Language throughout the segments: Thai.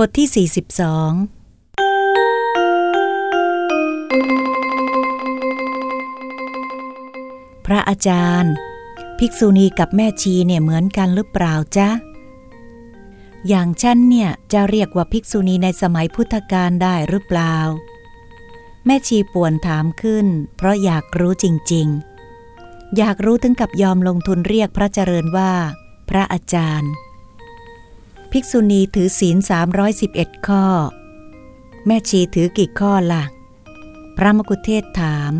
บทที่ 42 พระอาจารย์ ภิกษุณีกับแม่ชีเนี่ยเหมือนกันหรือเปล่าจ๊ะ อย่างฉันเนี่ยจะเรียกว่าภิกษุณีในสมัยพุทธกาลได้หรือเปล่า แม่ชีป่วนถามขึ้น เพราะอยากรู้จริง ๆ อยากรู้ถึงกับยอมลงทุนเรียกพระเจริญว่า พระอาจารย์ ภิกษุณีถือศีล 311 ข้อ แม่ชีถือกี่ข้อละ่ะ พระมกุเทศถาม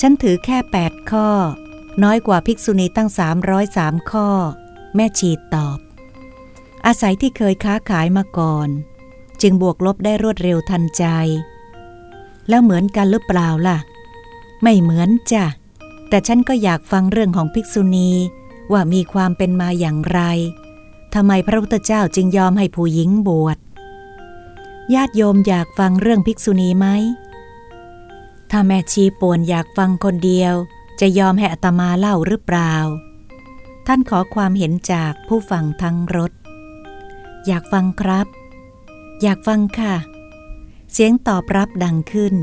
ฉันถือแค่ 8 ข้อ น้อยกว่าภิกษุณีตั้ง 303 ข้อ แม่ชีตอบ อาศัยที่เคยค้าขายมาก่อน จึงบวกลบได้รวดเร็วทันใจ แล้วเหมือนกันหรือเปล่าล่ะ ไม่เหมือนจ้ะ แต่ฉันก็อยากฟังเรื่องของภิกษุณีว่ามีความเป็นมาอย่างไร ทำไมพระพุทธเจ้าจึงยอมให้ผู้หญิงบวช ญาติโยมอยากฟังเรื่องภิกษุณีไหม ถ้าแม่ชีป่วนอยากฟังคนเดียว จะยอมให้อัตมาเล่าหรือเปล่า ท่านขอความเห็นจากผู้ฟังทั้งรถ อยากฟังครับ อยากฟังค่ะ เสียงตอบรับดังขึ้น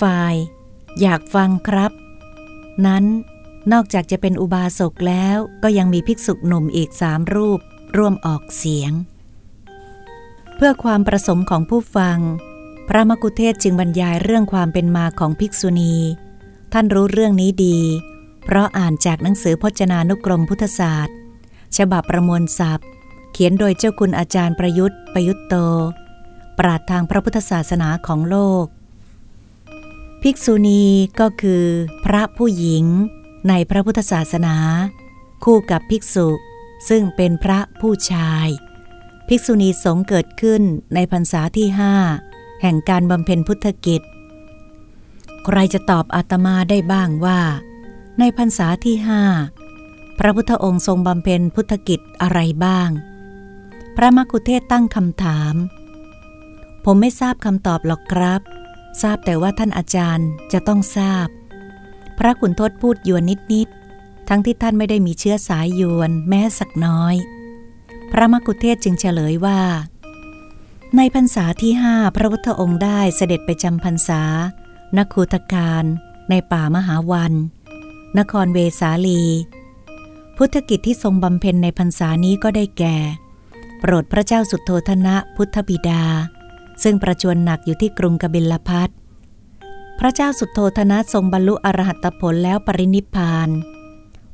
ฝ่าย อยากฟังครับ นั้น นอกจากจะเป็นอุบาสกแล้วก็ยังมีภิกษุหนุ่มอีกสามรูป ร่วมออกเสียง เพื่อความประสมของผู้ฟัง พระมกุเทศจึงบรรยายเรื่องความเป็นมาของภิกษุณี ท่านรู้เรื่องนี้ดี เพราะอ่านจากหนังสือพจนานุกรมพุทธศาสตร์ ฉบับประมวลศัพท์ เขียนโดยเจ้าคุณอาจารย์ประยุทธ์ประยุทธ์โต ปราดทางพระพุทธศาสนาของโลก ภิกษุณีก็คือ พระผู้หญิง ในพระพุทธศาสนา คู่กับภิกษุ ซึ่งเป็นพระผู้ชาย ภิกษุณีสงเกิดขึ้นในพรรษาที่ห้าแห่งการบำเพ็ญพุทธกิจ ใครจะตอบอาตมาได้บ้างว่า ในพรรษาที่ห้าพระพุทธองค์ทรงบำเพ็ญพุทธกิจอะไรบ้าง พระมกุเทศตั้งคำถาม ผมไม่ทราบคำตอบหรอกครับ ทราบแต่ว่าท่านอาจารย์จะต้องทราบ พระขุนทศพูดยวนนิดๆ ทั้งที่ท่านไม่ได้มีเชื้อสายยวนแม้สักน้อย พระมกุเทศจึงเฉลยว่า ในพรรษาที่ห้าพระพุทธองค์ได้เสด็จไปจำพรรษานคูตการในป่ามหาวัน นครเวสาลี พุทธกิจที่ทรงบำเพ็ญในพรรษานี้ก็ได้แก่ โปรดพระเจ้าสุดโทธนะพุทธบิดา ซึ่งประจวนหนักอยู่ที่กรุงกบิลพัท พระเจ้าสุดโทธนะทรงบรรลุอรหัตผลแล้วปรินิพาน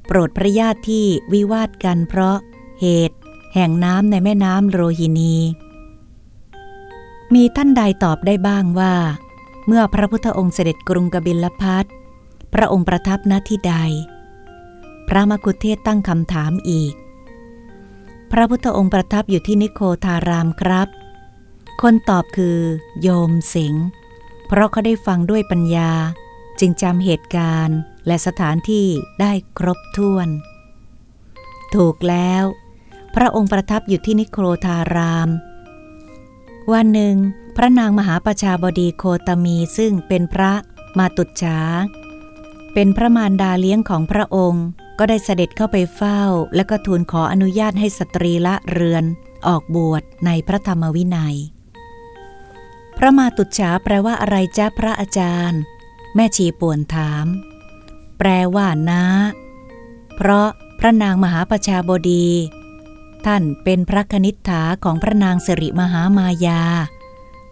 โปรดพระญาติที่วิวาทกันเพราะเหตุ แห่งน้ำในแม่น้ำโรฮินี มีท่านใดตอบได้บ้างว่า เมื่อพระพุทธองค์เสด็จกรุงกบิลพัทพระองค์ประทับณที่ใด พระมกุเทศตั้งคำถามอีก พระพุทธองค์ประทับอยู่ที่นิโคทารามครับ คนตอบคือ โยมสิงห์ เพราะเขาได้ฟังด้วยปัญญา จึงจำเหตุการณ์และสถานที่ได้ครบถ้วน ถูกแล้ว พระองค์ประทับอยู่ที่นิโครธาราม วันหนึ่ง พระนางมหาประชาบดีโคตมีซึ่งเป็นพระมาตุจาเป็นพระมารดาเลี้ยงของพระองค์ก็ได้เสด็จเข้าไปเฝ้า และก็ทูลขออนุญาตให้สตรีละเรือนออกบวชในพระธรรมวินัย พระมาตุจฉาแปลว่าอะไรจ้าพระอาจารย์ แม่ชีป่วนถาม แปลว่านะ เพราะพระนางมหาประชาบดี ท่านเป็นพระคณิษฐาของพระนางสิริมหามายา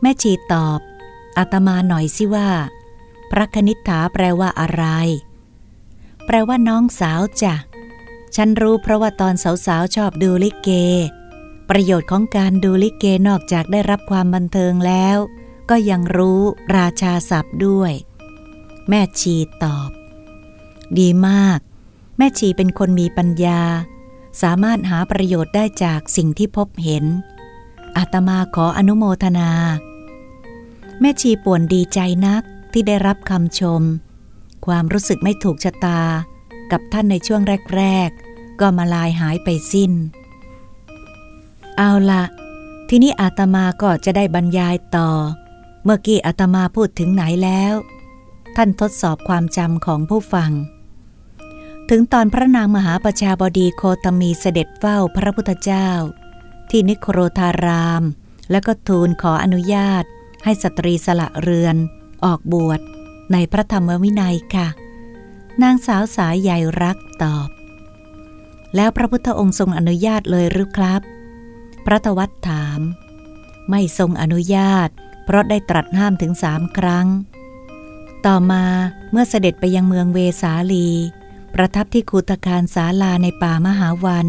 แม่ชีตอบอาตมาหน่อยสิว่า พระคณิษฐาแปลว่าอะไร แปลว่าน้องสาวจ้ะฉันรู้เพราะว่าตอนสาวๆชอบดูลิเก ประโยชน์ของการดูลิเกนอกจากได้รับความบันเทิงแล้ว ก็ยังรู้ราชาศัพท์ด้วย แม่ชีตอบ ดีมาก แม่ชีเป็นคนมีปัญญา สามารถหาประโยชน์ได้จากสิ่งที่พบเห็น อาตมาขออนุโมทนา แม่ชีป่วนดีใจนักที่ได้รับคำชม ความรู้สึกไม่ถูกชะตา กับท่านในช่วงแรก ๆ ก็มาลายหายไปสิ้น เอาละทีนี้อาตมาก็จะได้บรรยายต่อ เมื่อกี้อาตมาพูดถึงไหนแล้ว ท่านทดสอบความจำของผู้ฟัง ถึงตอนพระนางมหาประชาบดีโคตมีเสด็จเฝ้าพระพุทธเจ้า ที่นิโครธาราม แล้วก็ทูลขออนุญาต ให้สตรีสละเรือน ออกบวชในพระธรรมวินัยค่ะ นางสาวสายใหญ่รักตอบ แล้วพระพุทธองค์ทรงอนุญาตเลยหรือครับ พระตวัตถาม ไม่ทรงอนุญาต เพราะได้ตรัสห้ามถึงสามครั้ง ต่อมาเมื่อเสด็จไปยังเมืองเวสาลี ประทับที่คูตการศาลาในป่ามหาวัน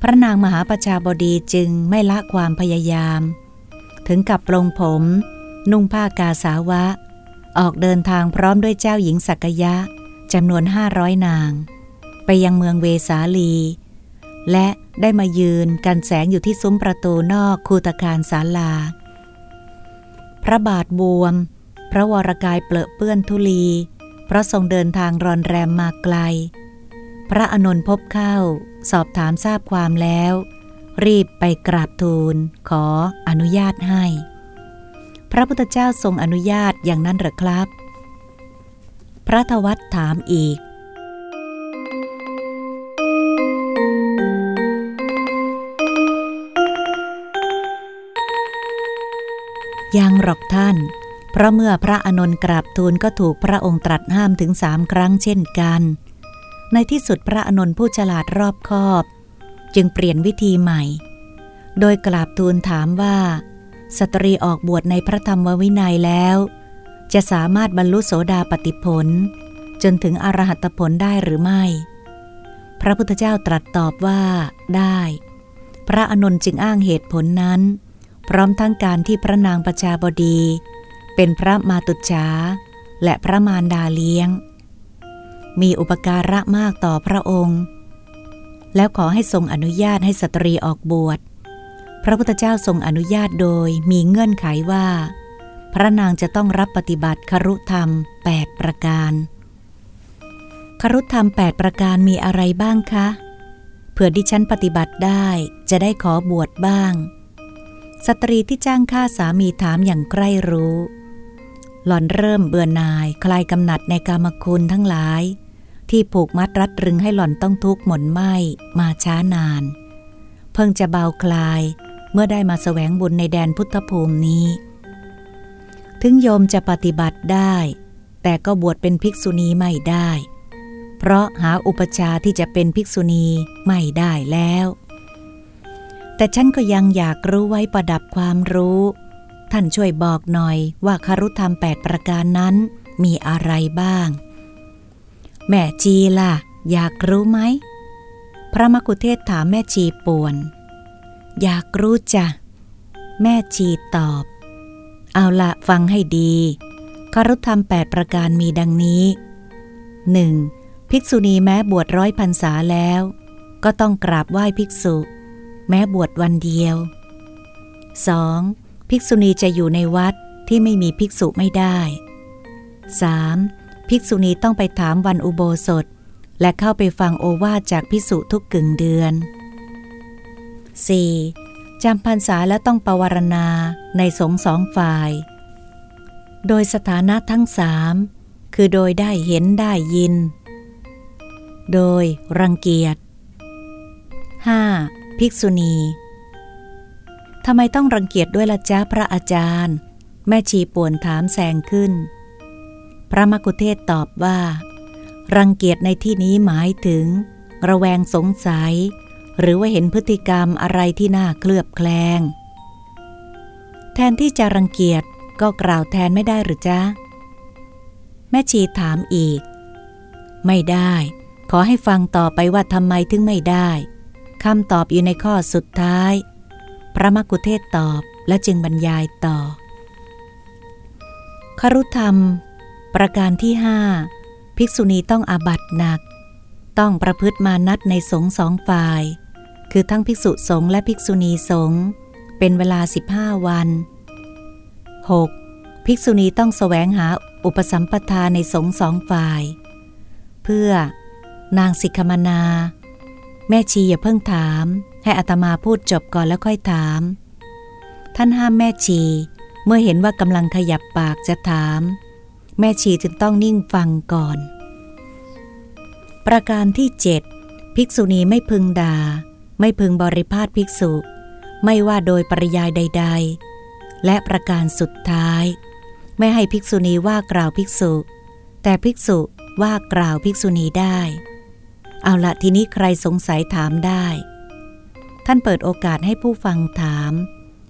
พระนางมหาประชาบดีจึงไม่ละความพยายาม ถึงกับปลงผม นุ่งผ้ากาสาวะ ออกเดินทางพร้อมด้วยเจ้าหญิงสักยะจำนวนห้าร้อยนาง ไปยังเมืองเวสาลี และได้มายืนกันแสงอยู่ที่ซุ้มประตูนอกคูตการศาลา พระบาทบวม พระวรกายเปลอะเปื้อนทุลี เพราะทรงเดินทางรอนแรมมาไกล พระอนนท์พบเข้า สอบถามทราบความแล้ว รีบไปกราบทูล ขออนุญาตให้ พระพุทธเจ้าทรงอนุญาตอย่างนั้นหรือครับ พระทวัตถามอีก ยังหรอกท่าน เพราะเมื่อพระอนนท์กราบทูลก็ถูกพระองค์ตรัสห้ามถึงสามครั้งเช่นกัน ในที่สุดพระอนนท์ผู้ฉลาดรอบคอบ จึงเปลี่ยนวิธีใหม่ โดยกราบทูลถามว่า สตรีออกบวชในพระธรรมวินัยแล้ว จะสามารถบรรลุโสดาปติผล จนถึงอรหัตผลได้หรือไม่ พระพุทธเจ้าตรัสตอบว่าได้ พระอนนท์จึงอ้างเหตุผลนั้น พร้อมทั้งการที่พระนางประชาบดี เป็นพระมาตุจาและพระมารดาเลี้ยง มีอุปการะมากต่อพระองค์ แล้วขอให้ทรงอนุญาตให้สตรีออกบวช พระพุทธเจ้าทรงอนุญาตโดยมีเงื่อนไขว่า พระนางจะต้องรับปฏิบัติครุธรรม 8 ประการครุธรรม 8 ประการมีอะไรบ้างคะ เผื่อดิฉันปฏิบัติได้จะได้ขอบวชบ้าง สตรีที่จ้างฆ่าสามีถามอย่างใกล้รู้ หล่อนเริ่มเบื่อนายคลายกำหนัดในกามคุณทั้งหลาย ที่ผูกมัดรัดรึงให้หล่อนต้องทุกข์หม่นไหมมาช้านาน เพิ่งจะเบาคลายเมื่อได้มาแสวงบุญในแดนพุทธภูมินี้ ถึงโยมจะปฏิบัติได้ แต่ก็บวชเป็นภิกษุณีไม่ได้ เพราะหาอุปชาที่จะเป็นภิกษุณีไม่ได้แล้ว แต่ฉันก็ยังอยากรู้ไว้ประดับความรู้ ท่านช่วยบอกหน่อยว่าคารุธรรมแปดประการนั้นมีอะไรบ้าง แม่ชีล่ะ อยากรู้ไหม พระมกุเทศถามแม่ชีป่วน อยากรู้จ้ะ แม่ชีตอบ เอาละฟังให้ดีคารุธรรมแปดประการมีดังนี้ 1. ภิกษุณีแม้บวชร้อยพรรษาแล้ว ก็ต้องกราบไหว้ภิกษุ แม้บวชวันเดียว 2. ภิกษุณีจะอยู่ในวัดที่ไม่มีภิกษุไม่ได้ 3. ภิกษุณีต้องไปถามวันอุโบสถ และเข้าไปฟังโอวาจากภิกษุทุกกึ่งเดือน 4. จำพรรษาและต้องปวารณาในสงฆ์สองฝ่าย โดยสถานะทั้งสามคือโดยได้เห็นได้ยิน โดยรังเกียจ 5. ภิกษุณีทำไมต้องรังเกียจด้วยละจ้าพระอาจารย์ แม่ชีป่วนถามแซงขึ้น พระมกุเทศตอบว่า รังเกียจในที่นี้หมายถึง ระแวงสงสัย หรือว่าเห็นพฤติกรรมอะไรที่น่าเคลือบแคลง แทนที่จะรังเกียจก็กล่าวแทนไม่ได้หรือจ๊ะ แม่ชีถามอีก ไม่ได้ ขอให้ฟังต่อไปว่าทำไมถึงไม่ได้ คำตอบอยู่ในข้อสุดท้าย พระมกุเทศตอบและจึงบรรยายต่อ ครุธรรม ประการที่ห้าภิกษุณีต้องอาบัตหนัก ต้องประพฤติมานัดในสงสองฝ่าย คือทั้งภิกษุสงฆ์และภิกษุณีสงฆ์เป็นเวลา 15 วัน 6. ภิกษุณีต้องแสวงหาอุปสัมปทาในสงสองฝ่าย เพื่อนางสิกขมนา แม่ชีอย่าเพิ่งถาม ให้อัตมาพูดจบก่อนแล้วค่อยถาม ท่านห้ามแม่ชี เมื่อเห็นว่ากำลังขยับปากจะถาม แม่ชีจึงต้องนิ่งฟังก่อน ประการที่เจ็ดภิกษุณีไม่พึงด่า ไม่พึงบริพาทภิกษุ ไม่ว่าโดยปริยายใด ๆ และประการสุดท้าย ไม่ให้ภิกษุณีว่ากล่าวภิกษุ แต่ภิกษุว่ากล่าวภิกษุณีได้ เอาละทีนี้ใครสงสัยถามได้ ท่านเปิดโอกาสให้ผู้ฟังถาม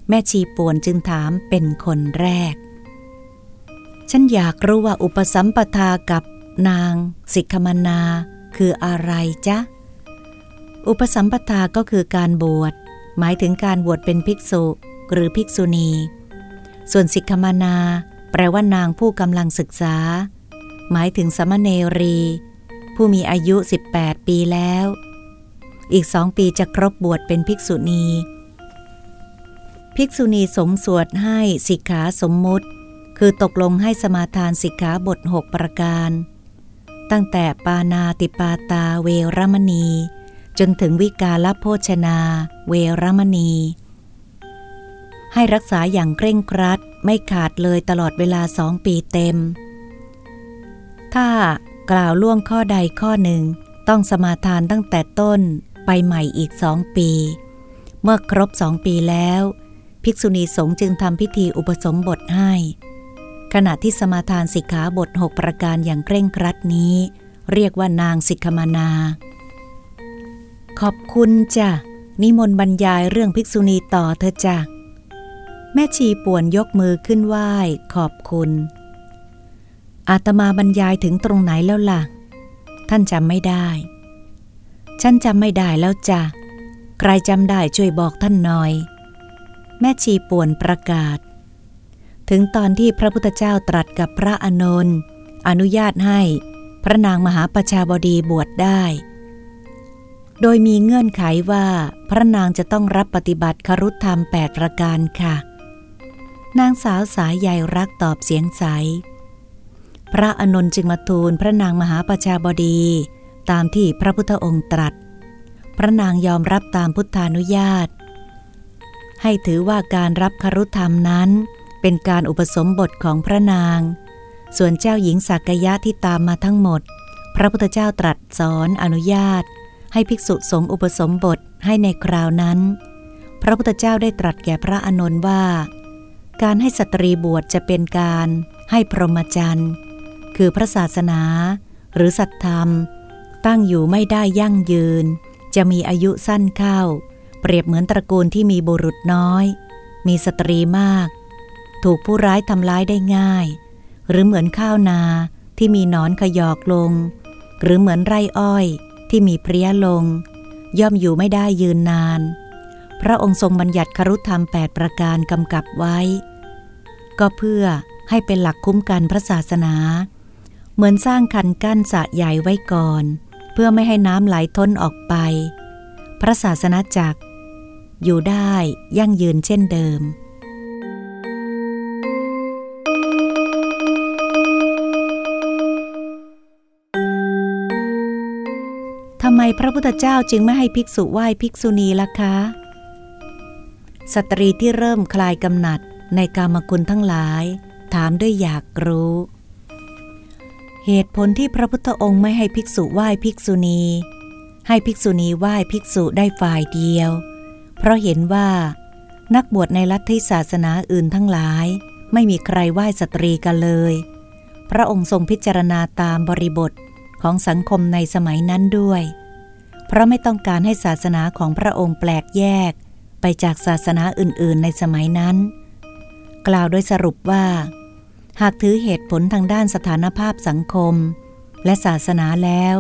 แม่ชีป่วนจึงถามเป็นคนแรก ฉันอยากรู้ว่าอุปสัมปทากับนาง สิกขมนา คืออะไรจ๊ะ อุปสัมปทาก็คือการบวช หมายถึงการบวชเป็นภิกษุ หรือภิกษุณี ส่วนสิกขมนา แปลว่านางผู้กำลังศึกษา หมายถึงสมณเนรี ผู้มีอายุ 18 ปีแล้ว อีกสองปีจะครบบวชเป็นภิกษุณี ภิกษุณีสงสวดให้สิกขาสมมุติ คือตกลงให้สมาทานสิกขาบทหกประการ ตั้งแต่ปานาติปาตาเวรมณี จนถึงวิกาลโภชนา เวรมณี ให้รักษาอย่างเคร่งครัดไม่ขาดเลยตลอดเวลาสองปีเต็มถ้า กล่าวล่วงข้อใดข้อหนึ่ง ต้องสมาทานตั้งแต่ต้นไปใหม่อีกสองปี เมื่อครบสองปีแล้ว ภิกษุณีสงฆ์จึงทำพิธีอุปสมบทให้ ขณะที่สมาทานสิกขาบทหกประการอย่างเคร่งครัดนี้ เรียกว่านางสิกขมานา ขอบคุณจ้ะ นิมนต์บรรยายเรื่องภิกษุณีต่อเธอจ้ะแม่ชีป่วนยกมือขึ้นไหว้ขอบคุณ อาตมาบรรยายถึงตรงไหนแล้วล่ะ ท่านจำไม่ได้ ฉันจำไม่ได้แล้วจ้ะ ใครจำได้ช่วยบอกท่านหน่อย แม่ชีป่วนประกาศ ถึงตอนที่พระพุทธเจ้าตรัสกับพระอนนท์อนุญาตให้พระนางมหาประชาบดีบวชได้ โดยมีเงื่อนไขว่าพระนางจะต้องรับปฏิบัติครุธรรมแปดประการค่ะ นางสาวสายใยรักตอบเสียงใส พระอนนท์จึงมาทูลพระนางมหาประชาบดี ตามที่พระพุทธองค์ตรัส พระนางยอมรับตามพุทธานุญาต ให้ถือว่าการรับครุธรรมนั้น เป็นการอุปสมบทของพระนาง ส่วนเจ้าหญิงสักยะที่ตามมาทั้งหมด พระพุทธเจ้าตรัสสอนอนุญาต ให้ภิกษุสงฆ์อุปสมบทให้ในคราวนั้น พระพุทธเจ้าได้ตรัสแก่พระอนนท์ว่า การให้สตรีบวชจะเป็นการให้พรหมจรรย์ คือพระศาสนา หรือสัตธรรม ตั้งอยู่ไม่ได้ยั่งยืน จะมีอายุสั้นเข้า เปรียบเหมือนตระกูลที่มีบุรุษน้อย มีสตรีมาก ถูกผู้ร้ายทำร้ายได้ง่าย หรือเหมือนข้าวนาที่มีนอนขยอกลง หรือเหมือนไรอ้อยที่มีเพรี้ยลง ย่อมอยู่ไม่ได้ยืนนาน พระองค์ทรงบัญญัติครุธรรมแปดประการกำกับไว้ ก็เพื่อให้เป็นหลักคุ้มกันพระศาสนา เหมือนสร้างคันกั้นสะใหญ่ไว้ก่อน เพื่อไม่ให้น้ำไหลท้นออกไป พระศาสนาจักร อยู่ได้ยั่งยืนเช่นเดิมทำไมพระพุทธเจ้าจึงไม่ให้ภิกษุไหว้ภิกษุณีล่ะคะ สตรีที่เริ่มคลายกำหนัดในกามกุลทั้งหลาย ถามด้วยอยากรู้ เหตุผลที่พระพุทธองค์ไม่ให้ภิกษุไหว้ภิกษุณี ให้ภิกษุณีไหว้ภิกษุได้ฝ่ายเดียว เพราะเห็นว่า นักบวชในลัทธิศาสนาอื่นทั้งหลาย ไม่มีใครไหว้สตรีกันเลย พระองค์ทรงพิจารณาตามบริบทของสังคมในสมัยนั้นด้วย เพราะไม่ต้องการให้ศาสนาของพระองค์แปลกแยก ไปจากศาสนาอื่นๆ ในสมัยนั้น กล่าวโดยสรุปว่า หากถือเหตุผลทางด้านสถานภาพสังคม และศาสนาแล้ว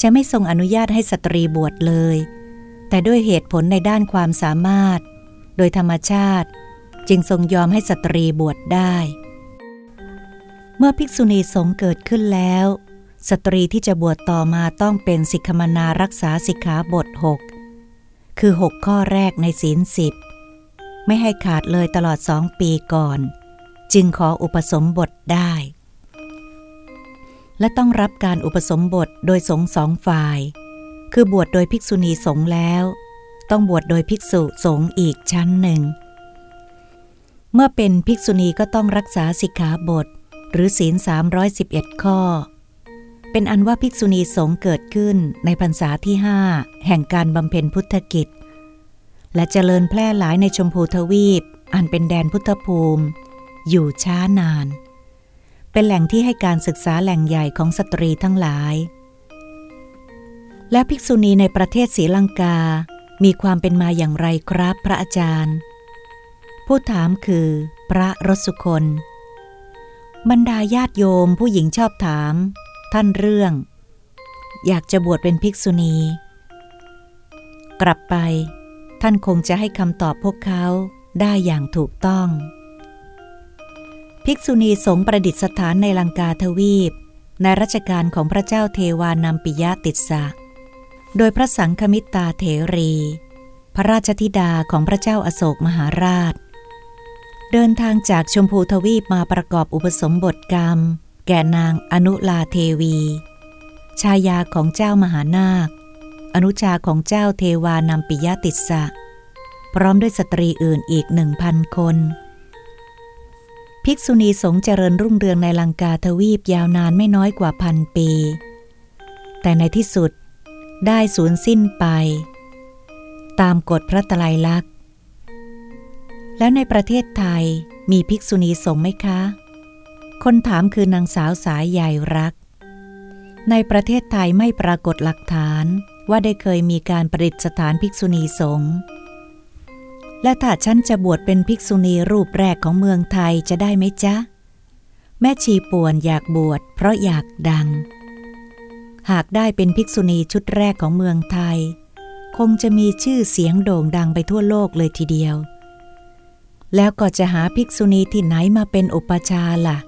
จะไม่ทรงอนุญาตให้สตรีบวชเลย แต่ด้วยเหตุผลในด้านความสามารถ โดยธรรมชาติ จึงทรงยอมให้สตรีบวชได้ เมื่อภิกษุณีสงเกิดขึ้นแล้ว สตรีที่จะบวชต่อมาต้องเป็นสิกขมนารักษาสิกขาบทหกคือหกข้อแรกในศีลสิบไม่ให้ขาดเลยตลอดสองปีก่อน จึงขออุปสมบทได้ และต้องรับการอุปสมบทโดยสงสองฝ่าย คือบวชโดยภิกษุณีสงแล้ว ต้องบวชโดยภิกษุสงอีกชั้นหนึ่ง เมื่อเป็นภิกษุณีก็ต้องรักษาสิกขาบท หรือศีล 311 ข้อ เป็นอันว่าภิกษุณีสงเกิดขึ้นในพรรษาที่ห้าแห่งการบำเพ็ญพุทธกิจและเจริญแพร่หลายในชมพูทวีป อันเป็นแดนพุทธภูมิ อยู่ช้านาน เป็นแหล่งที่ให้การศึกษาแหล่งใหญ่ของสตรีทั้งหลาย และภิกษุณีในประเทศศรีลังกา มีความเป็นมาอย่างไรครับพระอาจารย์ ผู้ถามคือพระรสุคน บรรดาญาติโยมผู้หญิงชอบถาม ท่านเรื่อง อยากจะบวชเป็นภิกษุณี กลับไป ท่านคงจะให้คำตอบพวกเขาได้อย่างถูกต้อง ภิกษุณีสงประดิษฐานในลังกาทวีป ในรัชกาลของพระเจ้าเทวานามปิยะติสสะ โดยพระสังฆมิตาเถรี พระราชธิดาของพระเจ้าอาโศกมหาราช เดินทางจากชมพูทวีปมาประกอบอุปสมบทกรรม แก่นางอนุลาเทวี ชายาของเจ้ามหานาค อนุชาของเจ้าเทวานำปิยะติสะ พร้อมด้วยสตรีอื่นอีกหนึ่งพันคน ภิกษุณีสงเจริญรุ่งเรืองในลังกาทวีปยาวนานไม่น้อยกว่าพันปี แต่ในที่สุดได้สูญสิ้นไป ตามกฎพระตลัยลักษณ์ แล้วในประเทศไทยมีภิกษุณีสงไหมคะ คนถามคือนางสาวสายใหญ่รัก ในประเทศไทยไม่ปรากฏหลักฐานว่าได้เคยมีการประดิษฐานภิกษุณีสงฆ์ และถ้าฉันจะบวชเป็นภิกษุณีรูปแรกของเมืองไทยจะได้ไหมจ๊ะ แม่ชีป่วนอยากบวชเพราะอยากดัง หากได้เป็นภิกษุณีชุดแรกของเมืองไทย คงจะมีชื่อเสียงโด่งดังไปทั่วโลกเลยทีเดียว แล้วก็จะหาภิกษุณีที่ไหนมาเป็นอุปชาล่ะ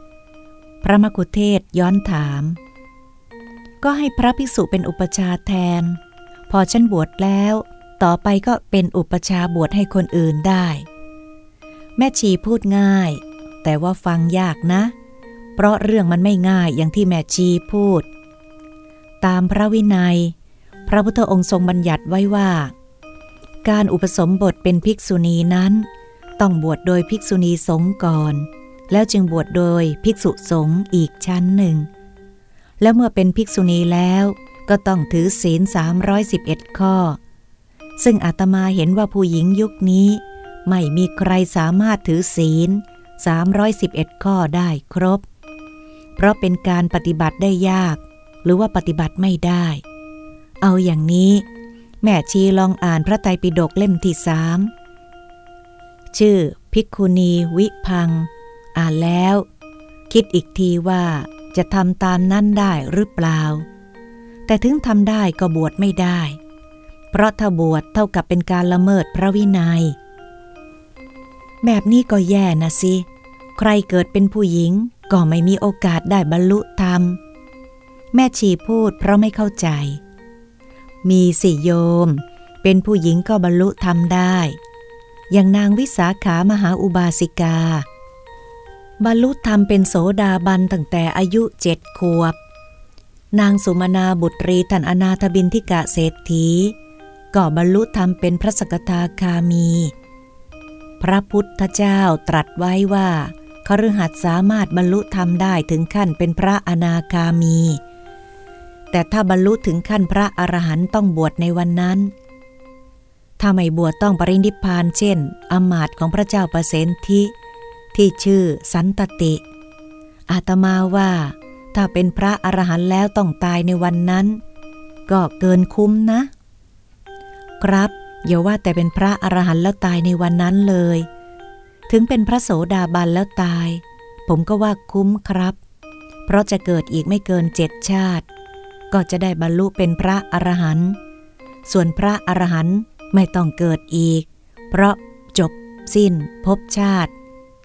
พระมกุเทศย้อนถาม ก็ให้พระภิกษุเป็นอุปชาแทน พอฉันบวชแล้ว ต่อไปก็เป็นอุปชาบวชให้คนอื่นได้ แม่ชีพูดง่าย แต่ว่าฟังยากนะ เพราะเรื่องมันไม่ง่ายอย่างที่แม่ชีพูด ตามพระวินัย พระพุทธองค์ทรงบัญญัติไว้ว่า การอุปสมบทเป็นภิกษุณีนั้น ต้องบวชโดยภิกษุณีสงฆ์ก่อน แล้วจึงบวชโดยภิกษุสงฆ์อีกชั้นหนึ่ง แล้วเมื่อเป็นภิกษุณีแล้วก็ต้องถือศีล311 ข้อ ซึ่งอาตมาเห็นว่าผู้หญิงยุคนี้ ไม่มีใครสามารถถือศีล 311 ข้อได้ครบ เพราะเป็นการปฏิบัติได้ยาก หรือว่าปฏิบัติไม่ได้ เอาอย่างนี้ แม่ชีลองอ่านพระไตรปิฎกเล่มที่สามชื่อภิกุณีวิพัง อ่านแล้ว คิดอีกทีว่าจะทำตามนั้นได้หรือเปล่า แต่ถึงทำได้ก็บวชไม่ได้ เพราะถ้าบวชเท่ากับเป็นการละเมิดพระวินยัย แบบนี้ก็แย่นะสิ ใครเกิดเป็นผู้หญิงก็ไม่มีโอกาสได้บรรลุธรรม แม่ชีพูดเพราะไม่เข้าใจ มีสิโยม เป็นผู้หญิงก็บรรลุธรรมได้ อย่างนางวิสาขามหาอุบาสิกา บรรลุธรรมเป็นโสดาบันตั้งแต่อายุเจ็ดขวบนางสุมาณาบุตรีท่านอนาถบินทิกะเศรษฐี ก็บรรลุธรรมเป็นพระสกทาคามี พระพุทธเจ้าตรัสไว้ว่าคฤหัสถ์สามารถบรรลุธรรมได้ถึงขั้นเป็นพระอนาคามี แต่ถ้าบรรลุถึงขั้นพระอรหันต์ต้องบวชในวันนั้น ถ้าไม่บวชต้องปรินิพานเช่นอมาตของพระเจ้าประเสนทิที่ชื่อสันตติ อาตมาว่า ถ้าเป็นพระอรหันต์แล้วต้องตายในวันนั้น ก็เกินคุ้มนะ ครับอย่าว่าแต่เป็นพระอรหันต์แล้วตายในวันนั้นเลย ถึงเป็นพระโสดาบันแล้วตาย ผมก็ว่าคุ้มครับ เพราะจะเกิดอีกไม่เกินเจ็ดชาติ ก็จะได้บรรลุเป็นพระอรหันต์ส่วนพระอรหันต์ไม่ต้องเกิดอีก เพราะจบสิ้นภพชาติ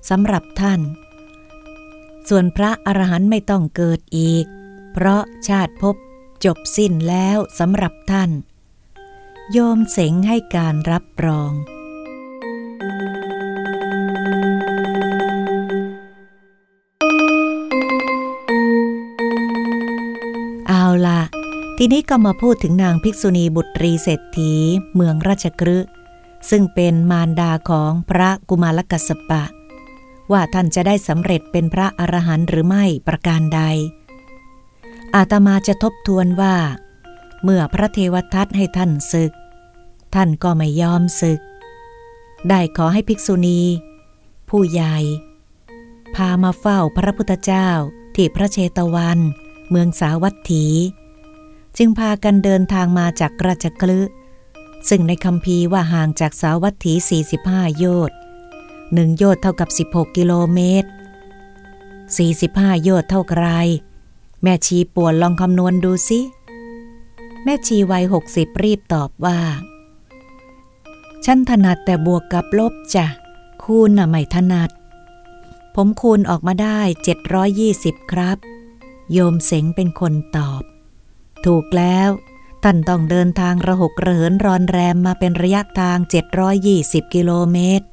สำหรับท่าน ส่วนพระอรหันต์ไม่ต้องเกิดอีก เพราะชาติภพจบสิ้นแล้วสำหรับท่าน โยมเสงให้การรับรอง เอาละ ทีนี้ก็มาพูดถึงนางภิกษุณีบุตรีเศรษฐีเมืองราชกฤห์ซึ่งเป็นมารดาของพระกุมารกัสปะ ว่าท่านจะได้สำเร็จเป็นพระอรหันต์หรือไม่ประการใด อาตมาจะทบทวนว่า เมื่อพระเทวทัตให้ท่านศึก ท่านก็ไม่ยอมศึก ได้ขอให้ภิกษุณี ผู้ใหญ่ พามาเฝ้าพระพุทธเจ้าที่พระเชตวัน เมืองสาวัตถี จึงพากันเดินทางมาจากราชกลึซึ่งในคำพีว่าห่างจากสาวัตถี 45 โยชน์หนึ่งโยชน์เท่ากับ 16 กิโลเมตร 45 โยชน์เท่าไร แม่ชีปวดลองคำนวณดูสิ แม่ชีวัยหกสิบรีบตอบว่า ฉันถนัดแต่บวกกับลบจ้ะ คูณน่ะไม่ถนัด ผมคูณออกมาได้ 720 ครับ โยมเสงเป็นคนตอบ ถูกแล้ว ท่านต้องเดินทางระหกระเหินรอนแรมมาเป็นระยะทาง 720 กิโลเมตร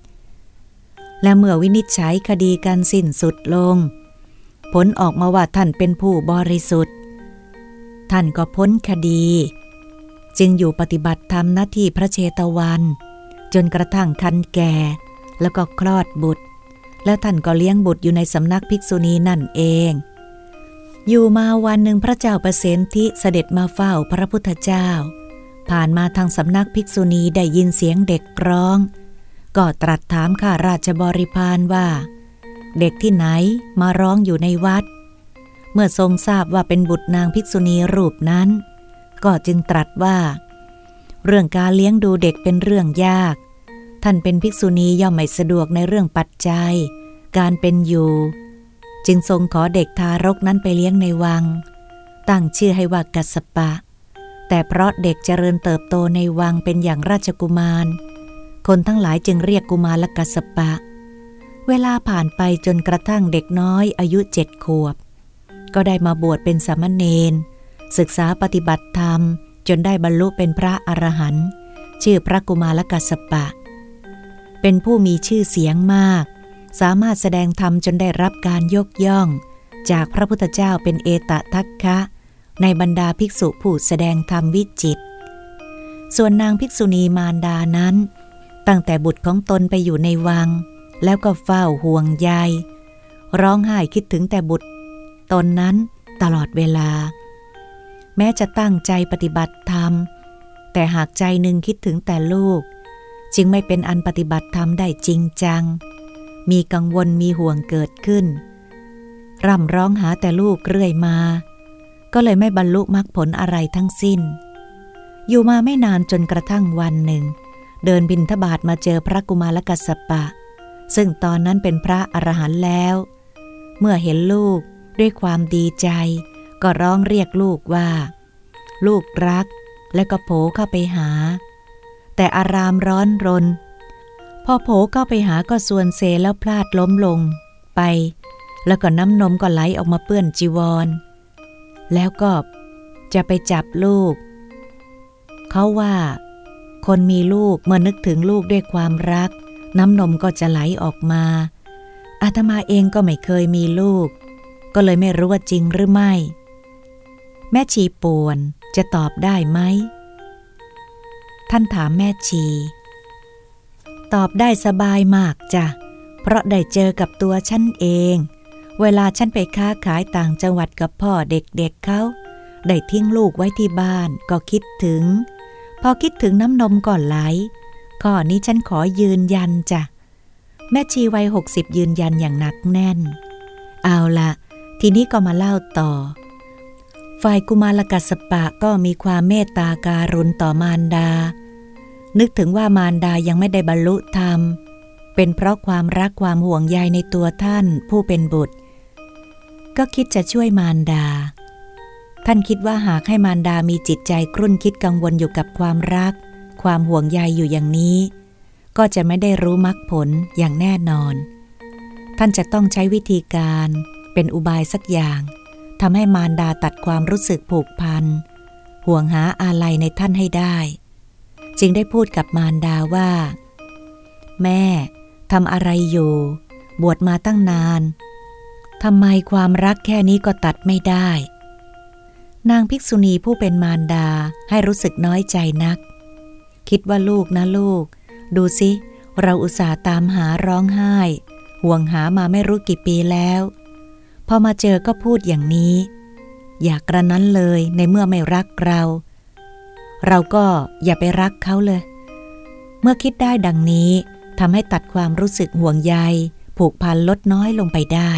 และเมื่อวินิจฉัยคดีการสิ้นสุดลง ผลออกมาว่าท่านเป็นผู้บริสุทธิ์ ท่านก็พ้นคดี จึงอยู่ปฏิบัติธรรมหน้าที่พระเชตวัน จนกระทั่งคันแก่ แล้วก็คลอดบุตร แล้วท่านก็เลี้ยงบุตรอยู่ในสำนักภิกษุณีนั่นเอง อยู่มาวันหนึ่งพระเจ้าประเสนทิเสด็จมาเฝ้าพระพุทธเจ้า ผ่านมาทางสำนักภิกษุณีได้ยินเสียงเด็กร้อง ก็ตรัสถามข้าราชบริพารว่า เด็กที่ไหนมาร้องอยู่ในวัด เมื่อทรงทราบว่าเป็นบุตรนางภิกษุณีรูปนั้น ก็จึงตรัสว่า เรื่องการเลี้ยงดูเด็กเป็นเรื่องยาก ท่านเป็นภิกษุณีย่อมไม่สะดวกในเรื่องปัจจัย การเป็นอยู่ จึงทรงขอเด็กทารกนั้นไปเลี้ยงในวัง ตั้งชื่อให้ว่ากัสปะ แต่เพราะเด็กเจริญเติบโตในวังเป็นอย่างราชกุมาร คนทั้งหลายจึงเรียกกุมารละกัสปะ เวลาผ่านไปจนกระทั่งเด็กน้อยอายุเจ็ดขวบ ก็ได้มาบวชเป็นสามเณรศึกษาปฏิบัติธรรม จนได้บรรลุเป็นพระอรหันต์ชื่อพระกุมารกัสปะ เป็นผู้มีชื่อเสียงมาก สามารถแสดงธรรมจนได้รับการยกย่อง จากพระพุทธเจ้าเป็นเอตทัคคะ ในบรรดาภิกษุผู้แสดงธรรมวิจิต ส่วนนางภิกษุณีมารดานั้น ตั้งแต่บุตรของตนไปอยู่ในวัง แล้วก็เฝ้าห่วงใยร้องไห้คิดถึงแต่บุตร ตนนั้นตลอดเวลา แม้จะตั้งใจปฏิบัติธรรม แต่หากใจหนึ่งคิดถึงแต่ลูก จึงไม่เป็นอันปฏิบัติธรรมได้จริงจัง มีกังวลมีห่วงเกิดขึ้น ร่ำร้องหาแต่ลูกเรื่อยมา ก็เลยไม่บรรลุมรรคผลอะไรทั้งสิ้น อยู่มาไม่นานจนกระทั่งวันหนึ่ง เดินบินทบาทมาเจอพระกุมารกัสปะ ซึ่งตอนนั้นเป็นพระอรหันต์แล้ว เมื่อเห็นลูกด้วยความดีใจ ก็ร้องเรียกลูกว่า ลูกรัก และก็โผเข้าไปหา แต่อารามร้อนรน พอโผเข้าไปหาก็ส่วนเซแล้วพลาดล้มลงไป แล้วก็น้ำนมก็ไหลออกมาเปื้อนจีวร แล้วก็จะไปจับลูก เขาว่า คนมีลูกเมื่อนึกถึงลูกด้วยความรัก น้ำนมก็จะไหลออกมา อาตมาเองก็ไม่เคยมีลูก ก็เลยไม่รู้ว่าจริงหรือไม่ แม่ชีป่วนจะตอบได้ไหม ท่านถามแม่ชี ตอบได้สบายมากจ้ะ เพราะได้เจอกับตัวฉันเอง เวลาฉันไปค้าขายต่างจังหวัดกับพ่อเด็กๆเเขาได้ทิ้งลูกไว้ที่บ้านก็คิดถึง พอคิดถึงน้ำนมก่อนไหลข้อนี้ฉันขอยืนยันจ้ะ แม่ชีวัยหกสิบยืนยันอย่างหนักแน่น เอาละทีนี้ก็มาเล่าต่อ ฝ่ายกุมารกัสปะก็มีความเมตตาการุณต่อมารดา นึกถึงว่ามารดายังไม่ได้บรรลุธรรม เป็นเพราะความรักความห่วงใยในตัวท่านผู้เป็นบุตร ก็คิดจะช่วยมารดา ท่านคิดว่าหากให้มารดามีจิตใจครุ่นคิดกังวลอยู่กับความรัก ความห่วงใยอยู่อย่างนี้ ก็จะไม่ได้รู้มรรคผลอย่างแน่นอน ท่านจะต้องใช้วิธีการเป็นอุบายสักอย่าง ทำให้มารดาตัดความรู้สึกผูกพัน ห่วงหาอะไรในท่านให้ได้ จึงได้พูดกับมารดาว่า แม่ทำอะไรอยู่ บวชมาตั้งนานทำไมความรักแค่นี้ก็ตัดไม่ได้ นางภิกษุณีผู้เป็นมารดาให้รู้สึกน้อยใจนัก คิดว่าลูกนะลูก ดูสิ เราอุตส่าห์ตามหาร้องไห้ ห่วงหามาไม่รู้กี่ปีแล้ว พอมาเจอก็พูดอย่างนี้ อยากกระนั้นเลยในเมื่อไม่รักเรา เราก็อย่าไปรักเขาเลย เมื่อคิดได้ดังนี้ทำให้ตัดความรู้สึกห่วงใย ผูกพันลดน้อยลงไปได้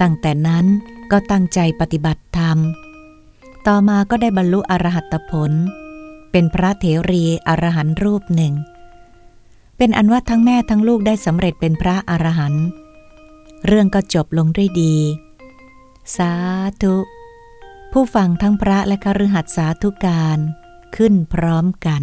ตั้งแต่นั้นก็ตั้งใจปฏิบัติธรรม ต่อมาก็ได้บรรลุอรหัตผล เป็นพระเถรีอรหันรูปหนึ่ง เป็นอันว่าทั้งแม่ทั้งลูกได้สำเร็จเป็นพระอรหันต์ เรื่องก็จบลงด้วยดี สาธุ ผู้ฟังทั้งพระและคฤหัสถ์สาธุการ ขึ้นพร้อมกัน